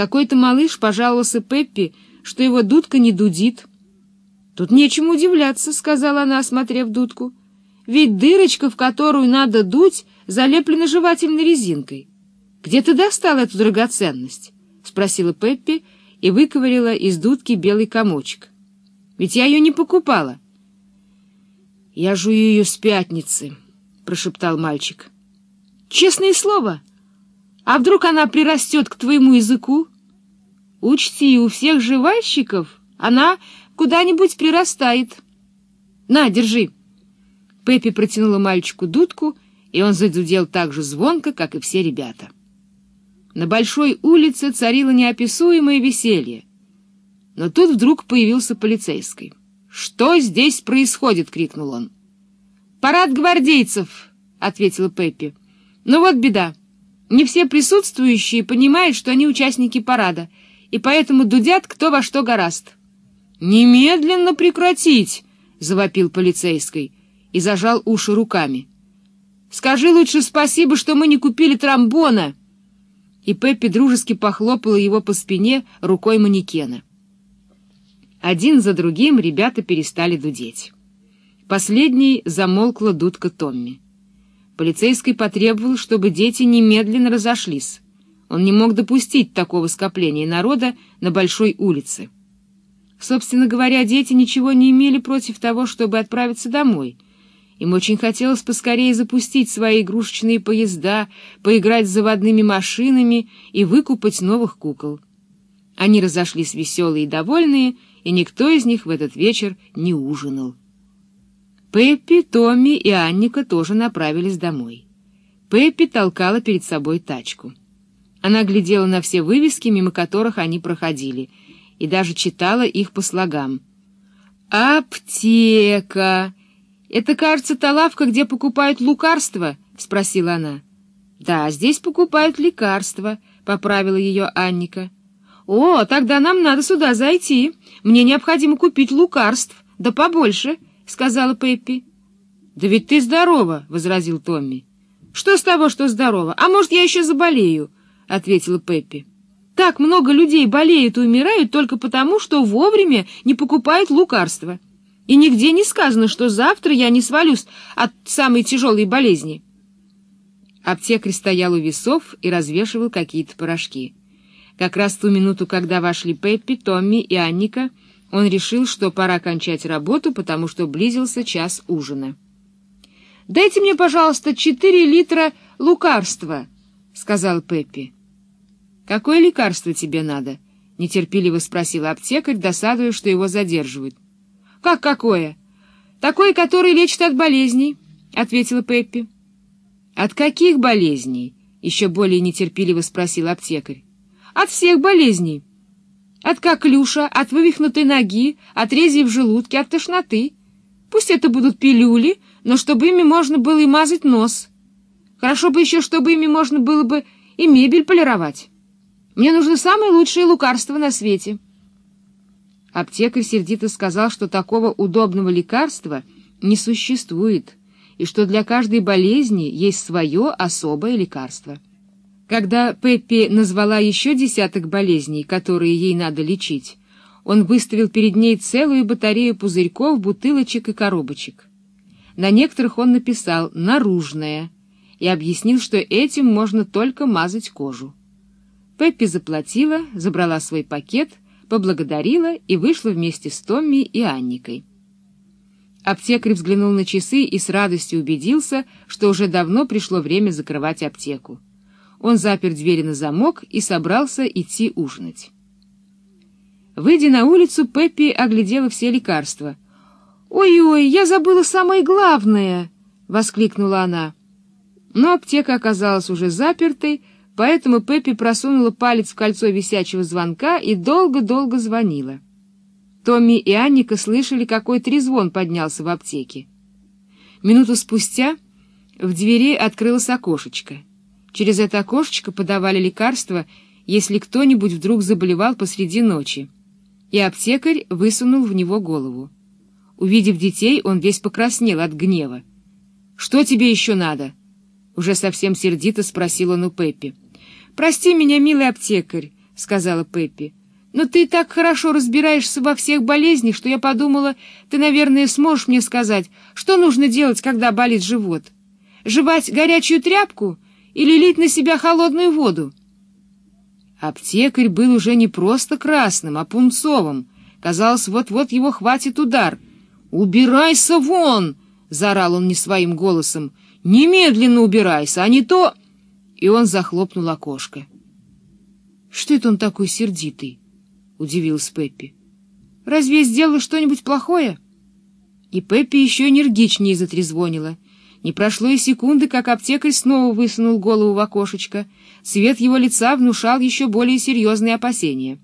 Какой-то малыш пожаловался Пеппи, что его дудка не дудит. «Тут нечему удивляться», — сказала она, осмотрев дудку. «Ведь дырочка, в которую надо дуть, залеплена жевательной резинкой. Где ты достал эту драгоценность?» — спросила Пеппи и выковырила из дудки белый комочек. «Ведь я ее не покупала». «Я жую ее с пятницы», — прошептал мальчик. «Честное слово? А вдруг она прирастет к твоему языку? Учти, у всех жевальщиков она куда-нибудь прирастает. На, держи». Пеппи протянула мальчику дудку, и он задудел так же звонко, как и все ребята. На большой улице царило неописуемое веселье. Но тут вдруг появился полицейский. «Что здесь происходит?» — крикнул он. «Парад гвардейцев!» — ответила Пеппи. «Ну вот беда. Не все присутствующие понимают, что они участники парада, и поэтому дудят кто во что гораст». «Немедленно прекратить!» — завопил полицейский и зажал уши руками. «Скажи лучше спасибо, что мы не купили тромбона!» и Пеппи дружески похлопала его по спине рукой манекена. Один за другим ребята перестали дудеть. Последней замолкла дудка Томми. Полицейский потребовал, чтобы дети немедленно разошлись. Он не мог допустить такого скопления народа на большой улице. Собственно говоря, дети ничего не имели против того, чтобы отправиться домой — им очень хотелось поскорее запустить свои игрушечные поезда, поиграть с заводными машинами и выкупать новых кукол. Они разошлись веселые и довольные, и никто из них в этот вечер не ужинал. Пеппи, Томми и Анника тоже направились домой. Пеппи толкала перед собой тачку. Она глядела на все вывески, мимо которых они проходили, и даже читала их по слогам. «Аптека!» «Это, кажется, та лавка, где покупают лекарства?» — спросила она. «Да, здесь покупают лекарства», — поправила ее Анника. «О, тогда нам надо сюда зайти. Мне необходимо купить лекарств, да побольше», — сказала Пеппи. «Да ведь ты здорова», — возразил Томми. «Что с того, что здорова? А может, я еще заболею?» — ответила Пеппи. «Так много людей болеют и умирают только потому, что вовремя не покупают лекарства» и нигде не сказано, что завтра я не свалюсь от самой тяжелой болезни. Аптекарь стоял у весов и развешивал какие-то порошки. Как раз в ту минуту, когда вошли Пеппи, Томми и Анника, он решил, что пора кончать работу, потому что близился час ужина. «Дайте мне, пожалуйста, четыре литра лекарства», — сказал Пеппи. «Какое лекарство тебе надо?» — нетерпеливо спросил аптекарь, досадуя, что его задерживают. — Как какое? — Такое, которое лечит от болезней, — ответила Пеппи. — От каких болезней? — еще более нетерпеливо спросил аптекарь. — От всех болезней. От коклюша, от вывихнутой ноги, от рези в желудке, от тошноты. Пусть это будут пилюли, но чтобы ими можно было и мазать нос. Хорошо бы еще, чтобы ими можно было бы и мебель полировать. Мне нужно самое лучшее лекарство на свете. — Аптекарь сердито сказал, что такого удобного лекарства не существует, и что для каждой болезни есть свое особое лекарство. Когда Пеппи назвала еще десяток болезней, которые ей надо лечить, он выставил перед ней целую батарею пузырьков, бутылочек и коробочек. На некоторых он написал «наружное» и объяснил, что этим можно только мазать кожу. Пеппи заплатила, забрала свой пакет — поблагодарила и вышла вместе с Томми и Анникой. Аптекарь взглянул на часы и с радостью убедился, что уже давно пришло время закрывать аптеку. Он запер двери на замок и собрался идти ужинать. Выйдя на улицу, Пеппи оглядела все лекарства. «Ой-ой, я забыла самое главное!» — воскликнула она. Но аптека оказалась уже запертой, Поэтому Пеппи просунула палец в кольцо висячего звонка и долго-долго звонила. Томми и Анника слышали, какой трезвон поднялся в аптеке. Минуту спустя в двери открылось окошечко. Через это окошечко подавали лекарства, если кто-нибудь вдруг заболевал посреди ночи. И аптекарь высунул в него голову. Увидев детей, он весь покраснел от гнева. «Что тебе еще надо?» Уже совсем сердито спросил он у Пеппи. «Прости меня, милый аптекарь», — сказала Пеппи. «Но ты так хорошо разбираешься во всех болезнях, что я подумала, ты, наверное, сможешь мне сказать, что нужно делать, когда болит живот. Жевать горячую тряпку или лить на себя холодную воду?» Аптекарь был уже не просто красным, а пунцовым. Казалось, вот-вот его хватит удар. «Убирайся вон!» — заорал он не своим голосом. «Немедленно убирайся, а не то...» И он захлопнул окошко. «Что это он такой сердитый?» — удивилась Пеппи. «Разве я сделала что-нибудь плохое?» И Пеппи еще энергичнее затрезвонила. Не прошло и секунды, как аптекарь снова высунул голову в окошечко. Цвет его лица внушал еще более серьезные опасения.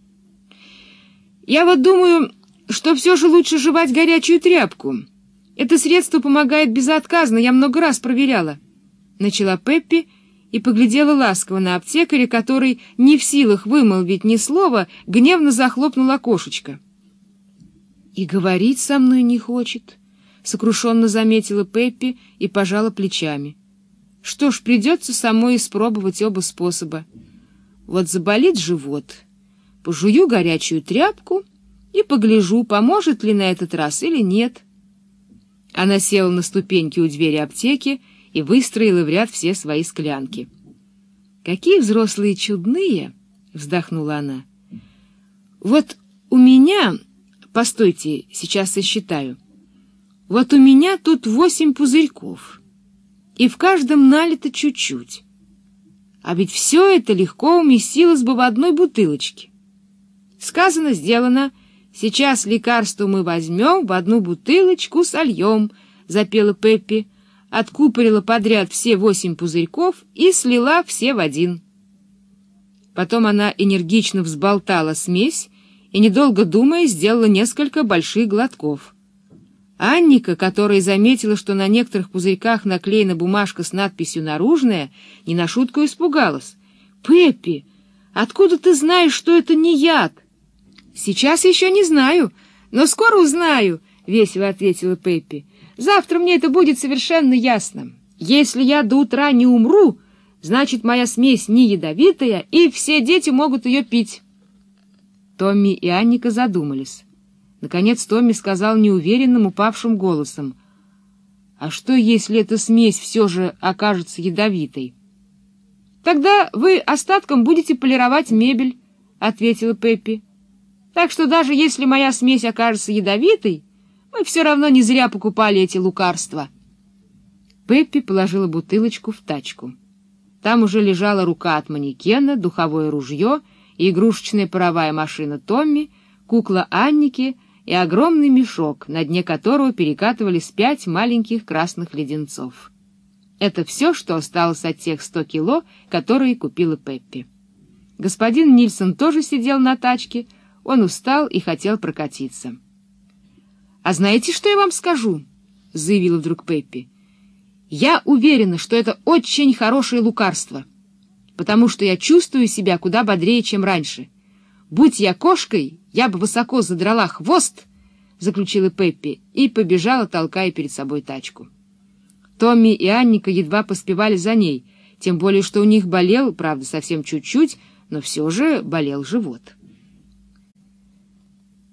«Я вот думаю, что все же лучше жевать горячую тряпку. Это средство помогает безотказно, я много раз проверяла». Начала Пеппи и поглядела ласково на аптекаря, который, не в силах вымолвить ни слова, гневно захлопнул окошечко. «И говорить со мной не хочет». — сокрушенно заметила Пеппи и пожала плечами. Что ж, придется самой испробовать оба способа. Вот заболит живот, пожую горячую тряпку и погляжу, поможет ли на этот раз или нет. Она села на ступеньки у двери аптеки и выстроила в ряд все свои склянки. «Какие взрослые чудные!» — вздохнула она. «Вот у меня... Постойте, сейчас сосчитаю». Вот у меня тут восемь пузырьков, и в каждом налито чуть-чуть. А ведь все это легко уместилось бы в одной бутылочке. Сказано, сделано. Сейчас лекарство мы возьмем, в одну бутылочку сольем, — запела Пеппи, откупорила подряд все восемь пузырьков и слила все в один. Потом она энергично взболтала смесь и, недолго думая, сделала несколько больших глотков — Анника, которая заметила, что на некоторых пузырьках наклеена бумажка с надписью «Наружная», не на шутку испугалась. «Пеппи, откуда ты знаешь, что это не яд?» «Сейчас еще не знаю, но скоро узнаю», — весело ответила Пеппи. «Завтра мне это будет совершенно ясно. Если я до утра не умру, значит, моя смесь не ядовитая, и все дети могут ее пить». Томми и Анника задумались. Наконец Томми сказал неуверенным, упавшим голосом. «А что, если эта смесь все же окажется ядовитой?» «Тогда вы остатком будете полировать мебель», — ответила Пеппи. «Так что даже если моя смесь окажется ядовитой, мы все равно не зря покупали эти лекарства». Пеппи положила бутылочку в тачку. Там уже лежала рука от манекена, духовое ружье игрушечная паровая машина Томми, кукла Анники — и огромный мешок, на дне которого перекатывались пять маленьких красных леденцов. Это все, что осталось от тех сто кило, которые купила Пеппи. Господин Нильсон тоже сидел на тачке, он устал и хотел прокатиться. «А знаете, что я вам скажу?» — заявила вдруг Пеппи. «Я уверена, что это очень хорошее лекарство, потому что я чувствую себя куда бодрее, чем раньше». «Будь я кошкой, я бы высоко задрала хвост», — заключила Пеппи и побежала, толкая перед собой тачку. Томми и Анника едва поспевали за ней, тем более что у них болел, правда, совсем чуть-чуть, но все же болел живот.